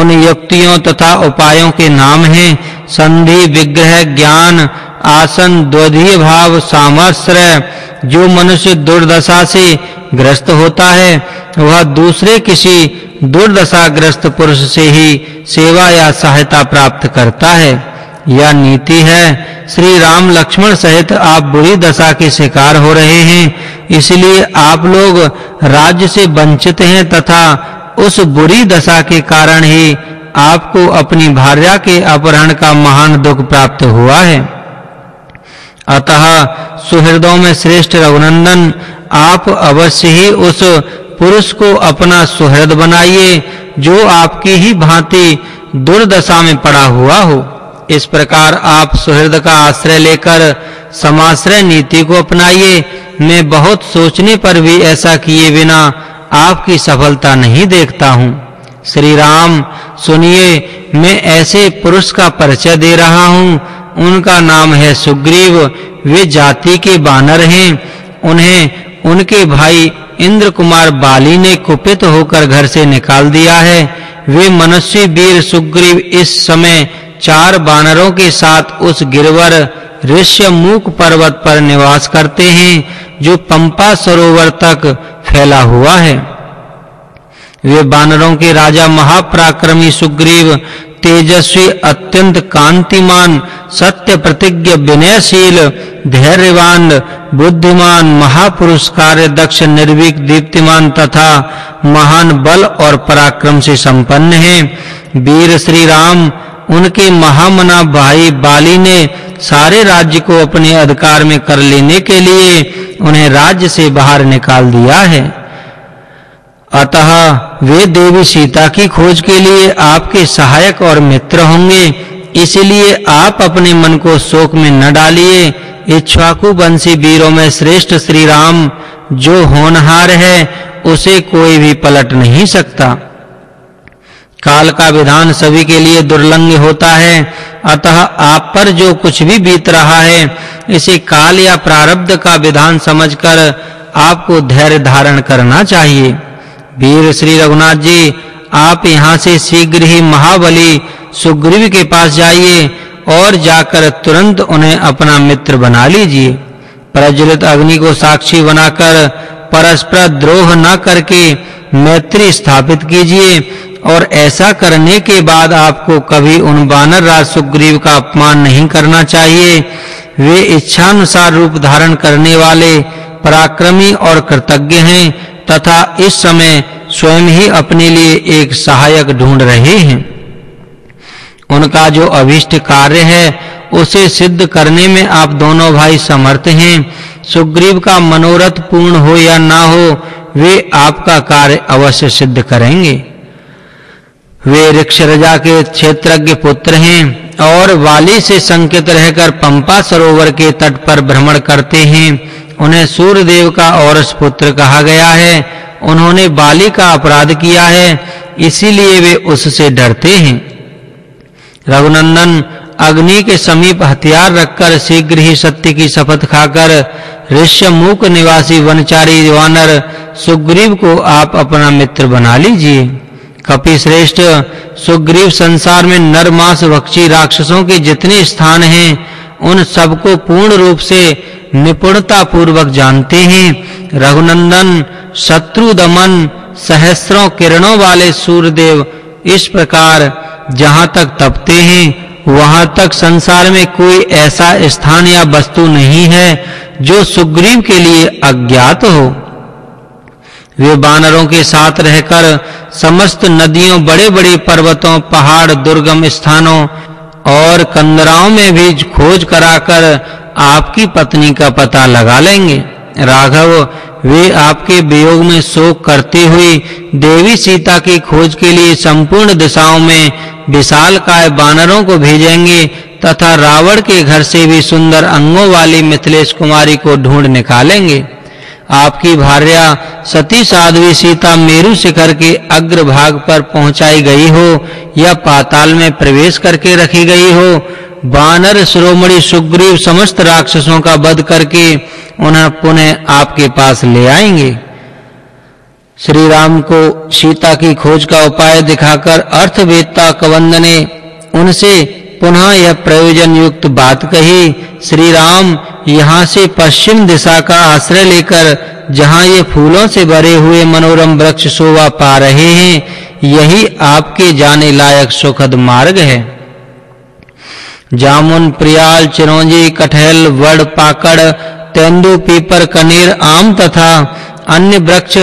उन युक्तियों तथा उपायों के नाम हैं। संधि, विग्रह, ज्ञान, आसन, द्वधीय भाव सामश्रय जो मनुष्य दुर्दशा से ग्रस्त होता है, वह दूसरे किसी दुर्दशाग्रस्त पुरुष से ही सेवा या सहायता प्राप्त करता है। यह नीति है। श्री राम लक्ष्मण सहित आप बुरी दशा के शिकार हो रहे हैं, इसलिए आप लोग राज्य से वंचित हैं तथा उस बुरी दशा के कारण ही आपको अपनी भार्या के अपहरण का महान दुख प्राप्त हुआ है। अतः सुहृदों में श्रेष्ठ रघुनंदन, आप अवश्य ही उस पुरुष को अपना सुहृद बनाइए, जो आपकी ही भांति दुर्दशा में पड़ा हुआ हो। इस प्रकार आप सुहृद का आश्रय लेकर समाश्रय नीति को अपनाइए। मैं बहुत सोचने पर भी ऐसा किए बिना आपकी सफलता नहीं देखता हूँ। श्री राम सुनिए, मैं ऐसे पुरुष का परिचय दे रहा हूँ। उनका नाम है सुग्रीव। वे जाति के बानर हैं। उन्हें उनके भाई इंद्र कुमार बाली ने कुपित होकर घर से निकाल दिया है। वे मनुष्य वीर सुग्रीव इस समय चार बानरों के साथ उस गिरवर ऋष्यमुख पर्वत पर निवास करते हैं, जो पंपा सरोवर तक फैला हुआ है। वे बानरों के राजा महापराक्रमी सुग्रीव, तेजस्वी, अत्यंत कांतिमान, सत्य प्रतिज्ञ विनयशील, धैर्यवान, बुद्धिमान, महापुरुष कार्य दक्ष, निर्भीक, दीप्तिमान तथा महान बल और पराक्रम से संपन्न हैं। वीर श्री राम, उनके महामना भाई बाली ने सारे राज्य को अपने अधिकार में कर लेने के लिए उन्हें राज्य से बाहर निकाल दिया है। अतः वे देवी सीता की खोज के लिए आपके सहायक और मित्र होंगे। इसलिए आप अपने मन को शोक में न डालिए। इच्छाकु वंशी वीरों में श्रेष्ठ श्री राम जो होनहार है, उसे कोई भी पलट नहीं सकता। काल का विधान सभी के लिए दुर्लंघ होता है। अतः आप पर जो कुछ भी बीत रहा है, इसे काल या प्रारब्ध का विधान समझकर आपको धैर्य धारण करना चाहिए। वीर श्री रघुनाथ जी, आप यहाँ से शीघ्र ही महाबली सुग्रीव के पास जाइए और जाकर तुरंत उन्हें अपना मित्र बना लीजिए। प्रज्वलित अग्नि को साक्षी बनाकर परस्पर द्रोह न करके मैत्री स्थापित कीजिए। और ऐसा करने के बाद आपको कभी उन बानर राज सुग्रीव का अपमान नहीं करना चाहिए। वे इच्छानुसार रूप धारण करने वाले पराक्रमी और कृतज्ञ हैं, तथा इस समय स्वयं ही अपने लिए एक सहायक ढूंढ रहे हैं। उनका जो अभिष्ट कार्य है, उसे सिद्ध करने में आप दोनों भाई समर्थ हैं। सुग्रीव का मनोरथ पूर्ण हो या ना हो, वे आपका कार्य अवश्य सिद्ध करेंगे। वे ऋक्षरजा के क्षेत्रज्ञ पुत्र हैं और वाली से संकेत रहकर पंपा सरोवर के तट पर भ्रमण करते हैं। उन्हें सूर्यदेव का औरस पुत्र कहा गया है। उन्होंने बाली का अपराध किया है, इसीलिए वे उससे डरते हैं। रघुनंदन अग्नि के समीप हथियार रखकर शीघ्र ही सत्य की शपथ खाकर ऋष्यमुख निवासी वनचारी वानर सुग्रीव को आप अपना मित्र बना लीजिए। कपि श्रेष्ठ सुग्रीव संसार में नर मांस भक्षी राक्षसों के जितने स्थान हैं, उन सबको पूर्ण रूप से निपुणता पूर्वक जानते हैं। रघुनंदन शत्रु दमन सहस्त्रों किरणों वाले सूर्यदेव इस प्रकार जहाँ तक तपते हैं, वहाँ तक संसार में कोई ऐसा स्थान या वस्तु नहीं है जो सुग्रीव के लिए अज्ञात हो। वे बानरों के साथ रहकर समस्त नदियों, बड़े-बड़े पर्वतों, पहाड़, दुर्गम स्थानों और कंदराओं में भी खोज कराकर आपकी पत्नी का पता लगा लेंगे। राघव, वे आपके वियोग में शोक करती हुई देवी सीता की खोज के लिए संपूर्ण दिशाओं में विशाल काय बानरों को भेजेंगे तथा रावण के घर से भी सुंदर अंगों वाली मिथिलेश कुमारी को ढूंढ निकालेंगे। आपकी भार्या सती साध्वी सीता मेरु शिखर के अग्र भाग पर पहुंचाई गई हो या पाताल में प्रवेश करके रखी गई हो, बानर, श्रोमणि, सुग्रीव समस्त राक्षसों का वध करके उन्हें पुनः आपके पास ले आएँगे। श्री राम को सीता की खोज का उपाय दिखाकर अर्थवेत्ता कवंद ने उनसे पुनः यह प्रयोजन युक्त बात कही श्री राम यहाँ से पश्चिम दिशा का आश्रय लेकर, जहाँ ये फूलों से भरे हुए मनोरम वृक्ष शोभा पा रहे हैं, यही आपके जाने लायक सुखद मार्ग है। जामुन, प्रियाल, चिरौंजी, कटहल, वड़, पाकड़, तेंदु, पीपर, कनेर, आम तथा अन्य वृक्ष,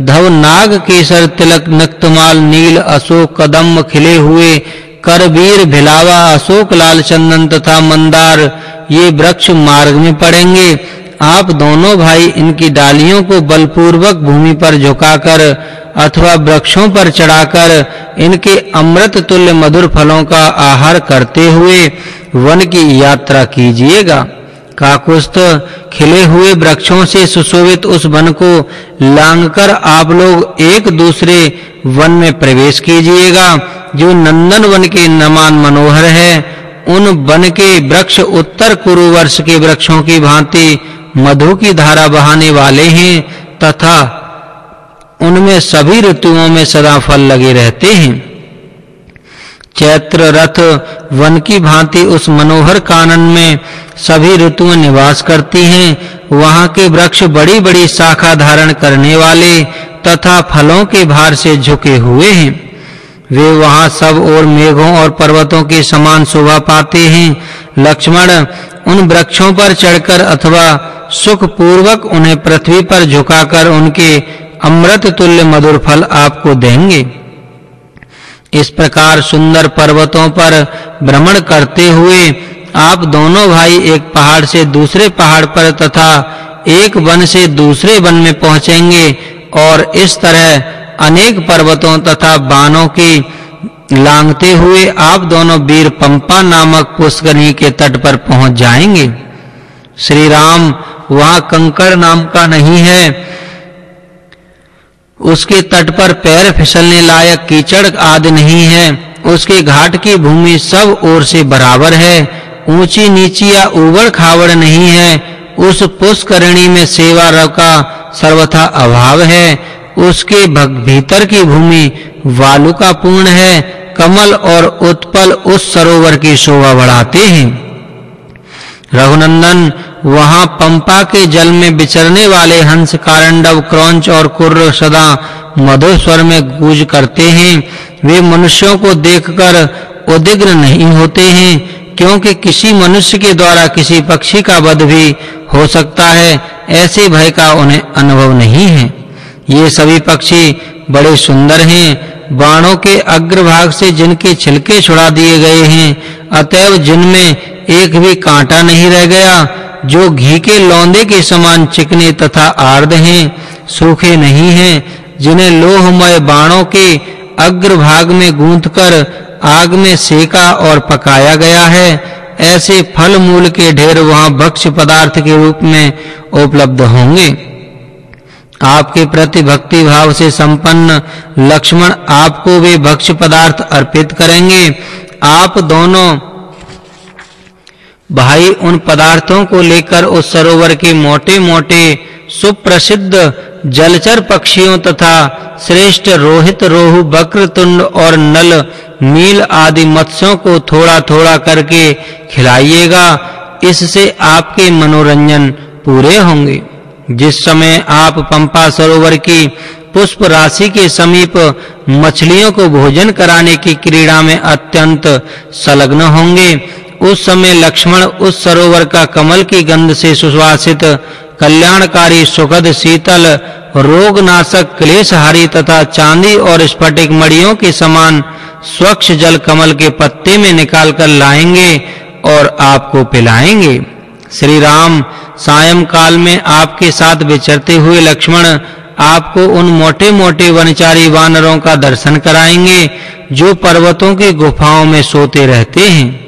धव, नाग, केसर, तिलक, नक्तमाल, नील, अशोक कदम खिले हुए, करबीर, भिलावा, अशोक, लाल, चंदन तथा मंदार ये वृक्ष मार्ग में पड़ेंगे। आप दोनों भाई इनकी डालियों को बलपूर्वक भूमि पर झुकाकर अथवा वृक्षों पर चढ़ाकर इनके अमृत तुल्य मधुर फलों का आहार करते हुए वन की यात्रा कीजिएगा। काकुस्त खिले हुए वृक्षों से सुशोभित उस वन को लांघकर आप लोग एक दूसरे वन में प्रवेश कीजिएगा, जो नंदन वन के नमान मनोहर है। उन वन के वृक्ष उत्तर कुरु वर्ष के वृक्षों की भांति मधु की धारा बहाने वाले हैं, तथा उनमें सभी ऋतुओं में सदा फल लगे रहते हैं। चैत्र रथ वन की भांति उस मनोहर कानन में सभी ऋतुएँ निवास करती हैं। वहाँ के वृक्ष बड़ी-बड़ी शाखा धारण करने वाले तथा फलों के भार से झुके हुए हैं। वे वहाँ सब और मेघों और पर्वतों के समान शोभा पाते हैं। लक्ष्मण उन वृक्षों पर चढ़कर अथवा सुख पूर्वक उन्हें पृथ्वी पर झुकाकर उनके अमृत तुल्य मधुर फल आपको देंगे। इस प्रकार सुंदर पर्वतों पर भ्रमण करते हुए आप दोनों भाई एक पहाड़ से दूसरे पहाड़ पर तथा एक वन से दूसरे वन में पहुँचेंगे और इस तरह अनेक पर्वतों तथा बानों की लांघते हुए आप दोनों वीर पंपा नामक पुष्करणी के तट पर पहुँच जाएँगे। श्री राम वहाँ कंकड़ नाम का नहीं है। उसके तट पर पैर फिसलने लायक कीचड़ आदि नहीं है। उसके घाट की भूमि सब ओर से बराबर है। ऊँची नीची या उबड़ खाबड़ नहीं है। उस पुष्करणी में सेवा रव का सर्वथा अभाव है। उसके भग भीतर की भूमि वालुका पूर्ण है, कमल और उत्पल उस सरोवर की शोभा बढ़ाते हैं। रघुनंदन वहाँ पंपा के जल में विचरने वाले हंस, कारंडव, क्रौंच और कुर्र सदा मधुर स्वर में गूंज करते हैं। वे मनुष्यों को देखकर उद्विग्न नहीं होते हैं, क्योंकि किसी मनुष्य के द्वारा किसी पक्षी का वध भी हो सकता है, ऐसे भय का उन्हें अनुभव नहीं है। ये सभी पक्षी बड़े सुंदर हैं। बाणों के अग्रभाग से जिनके छिलके छुड़ा दिए गए हैं, अतएव जिनमें एक भी कांटा नहीं रह गया, जो घी के लौंदे के समान चिकने तथा आर्द हैं, सूखे नहीं हैं, जिन्हें लोहमय बाणों के अग्रभाग में गूंथकर आग में सेका और पकाया गया है। ऐसे फल मूल के ढेर वहाँ भक्ष्य पदार्थ के रूप में उपलब्ध होंगे। आपके प्रति भक्ति भाव से संपन्न लक्ष्मण आपको वे भक्ष्य पदार्थ अर्पित करेंगे। आप दोनों भाई उन पदार्थों को लेकर उस सरोवर के मोटे-मोटे सुप्रसिद्ध जलचर पक्षियों तथा श्रेष्ठ रोहित, रोहु बक्रतुंड और नल, नील आदि मत्स्यों को थोड़ा-थोड़ा करके खिलाइएगा। इससे आपके मनोरंजन पूरे होंगे। जिस समय आप पंपा सरोवर की पुष्प राशि के समीप मछलियों को भोजन कराने की क्रीड़ा में अत्यंत संलग्न होंगे, उस समय लक्ष्मण उस सरोवर का कमल की गंध से सुवासित, कल्याणकारी, सुखद, शीतल, रोगनाशक, क्लेशहारी तथा चांदी और स्फटिक मड़ियों के समान स्वच्छ जल कमल के पत्ते में निकाल कर लाएँगे और आपको पिलाएँगे। श्री राम सायं काल में आपके साथ विचरते हुए लक्ष्मण आपको उन मोटे-मोटे वनचारी वानरों का दर्शन कराएँगे, जो पर्वतों की गुफाओं में सोते रहते हैं।